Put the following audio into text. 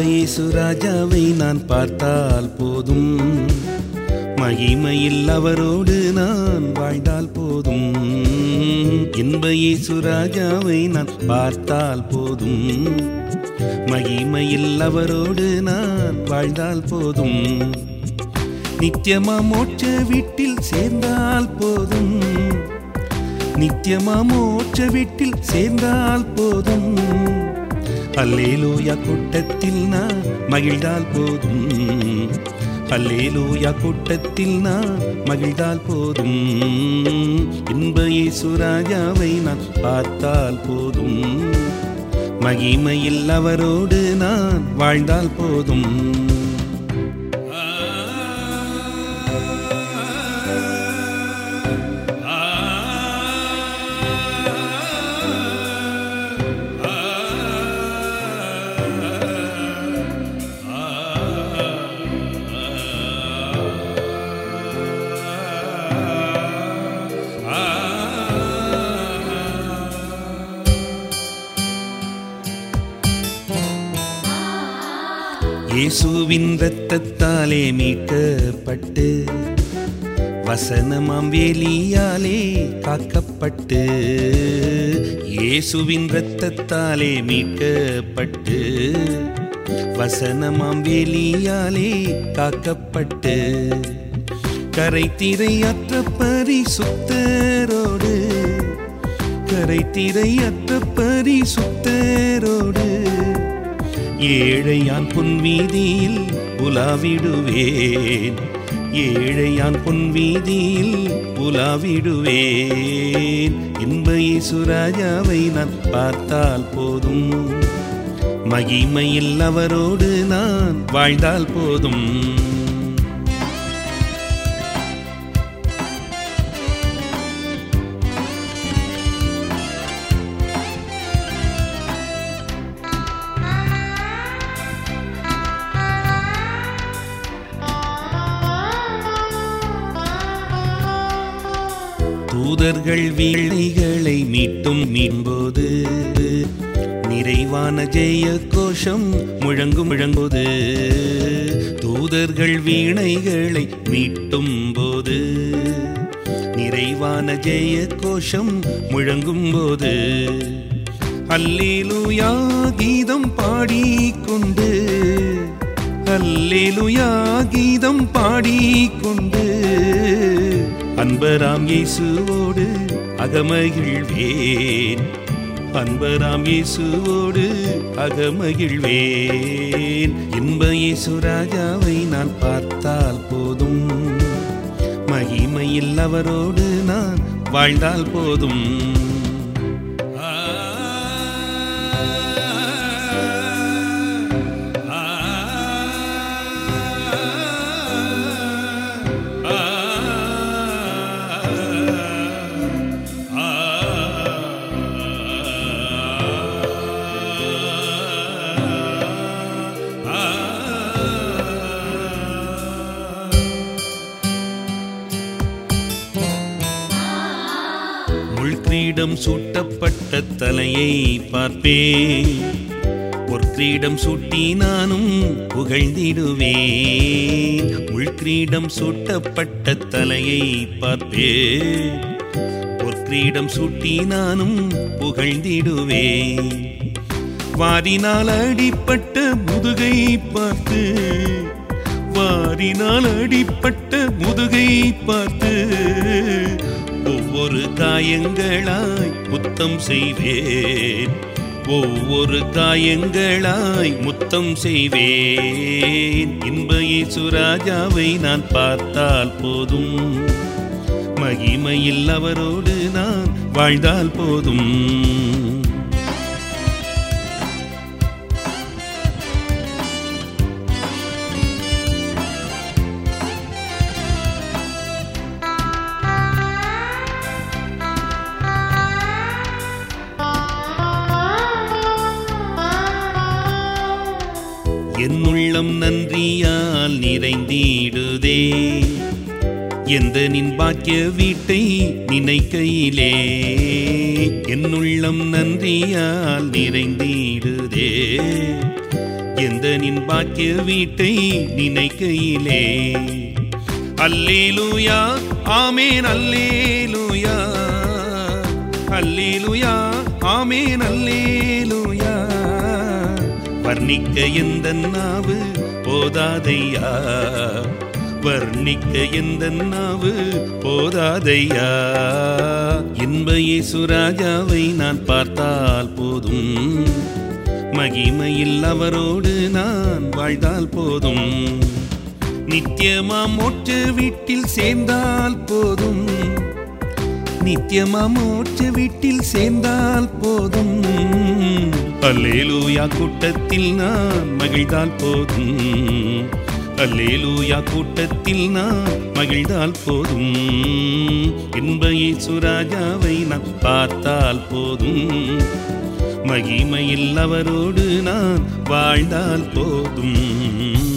இயேசு ராஜாவை நான் பார்த்தால் போதும். மகிமையில் அவரோடு நான் வாழ்ந்தால் போதும். இன்ப இயேசு ராஜாவை நான் பார்த்தால் போதும். மகிமையில் அவரோடு நான் வாழ்ந்தால் போதும். நித்தியமா மோட்ச வீட்டில் சேர்ந்தால் போதும். நித்தியமா மோட்ச வீட்டில் சேர்ந்தால் போதும். அல்லேலூயா கூட்டத்தில் நான் மகிழ்ந்தால் போதும். அல்லேலூயா கூட்டத்தில் நான் மகிழ்ந்தால் போதும். இன்ப இயேசு நான் பார்த்தால் போதும். மகிமையில் அவரோடு நான் வாழ்ந்தால் போதும். இயேசுவின் இரத்தத்தாலே மீட்கப்பட்டு வசனமாம் வேலியாலே காக்கப்பட்டு இயேசுவின் இரத்தத்தாலே மீட்கப்பட்டு வசனமாம் வேலியாலே காக்கப்பட்டு கரை திரையற்ற பரிசுத்தரோடு கரை திரையற்ற பரிசுத்தரோடு ஏழையான் பொன்வீதியில் உலாவிடுவேன். ஏழையான் பொன்வீதியில் உலாவிடுவேன். இன்ப இசுராஜாவை நான் பார்த்தால் போதும். மகிமையில் அவரோடு நான் வாழ்ந்தால் போதும். தூதர்கள் வீழைகளை மீட்டும் மீன்போது. நிறைவான ஜெய கோஷம் முழங்கும் முழங்குவது தூதர்கள் வீணைகளை மீட்டும் போது. நிறைவான ஜெய கோஷம் முழங்கும் போது. அல்லேலுயா கீதம் பாடிக்கொண்டு. அல்லேலுயா கீதம் பாடிக்கொண்டு. அன்பராம் இயேசுவோடு அகமகிழ்வேன். அன்பராம் இயேசுவோடு அகமகிழ்வேன். இன்ப இயேசு ராஜாவை நான் பார்த்தால் போதும். மகிமையில் அவரோடு நான் வாழ்ந்தால் போதும். முள்கிரீடம் சூட்டப்பட்ட தலையை பார்ப்பேன். பொற்கிரீடம் சூட்டி நானும் புகழ்ந்திடுவேன். உள்கிரீடம் சூட்டப்பட்ட தலையை பார்ப்பேன். பொற்கிரீடம் சூட்டி நானும் புகழ்ந்திடுவேன். வாரினால் அடிப்பட்ட முதுகை பார்த்து வாரினால் அடிப்பட்ட முதுகை பார்த்து ஒவ்வொரு காயங்களாய் முத்தம் செய்வேன். ஒவ்வொரு காயங்களாய் முத்தம் செய்வேன். இன்ப இயேசு நான் பார்த்தால் போதும். மகிமையில் அவரோடு நான் வாழ்ந்தால் போதும். உள்ளம் நன்றியால் நிறைந்திடுதே. எந்த நின் பாக்கிய வீட்டை நினைக்கையிலே என்னுள்ளம் நன்றியால் நிறைந்திடுதே. எந்த நின் பாக்கிய வீட்டை நினைக்கையிலே அல்லேலூயா ஆமேன் அல்லேலூயா. அல்லேலூயா ஆமேன் அல்லேலு வர்ணிக்க எந்த நாவு? போதாதையா? வர்ணிக்க எந்த நாவு? போதாதையா? இன்பையே சுராஜாவை நான் பார்த்தால் போதும். மகிமையில் அவரோடு நான் வாழ்ந்தால் போதும். நித்தியமா மோட்ச வீட்டில் சேர்ந்தால் போதும். நித்தியமா மோட்ச வீட்டில் சேர்ந்தால் போதும். அல்லேலூயா கூட்டத்தில் நான் மகிழ்ந்தால் போதும். அல்லேலூயா கூட்டத்தில் நான் மகிழ்ந்தால் போதும். இன்ப சுராஜாவை நான் பார்த்தால் போதும். மகிமையில் அவரோடு நான் வாழ்ந்தால் போதும்.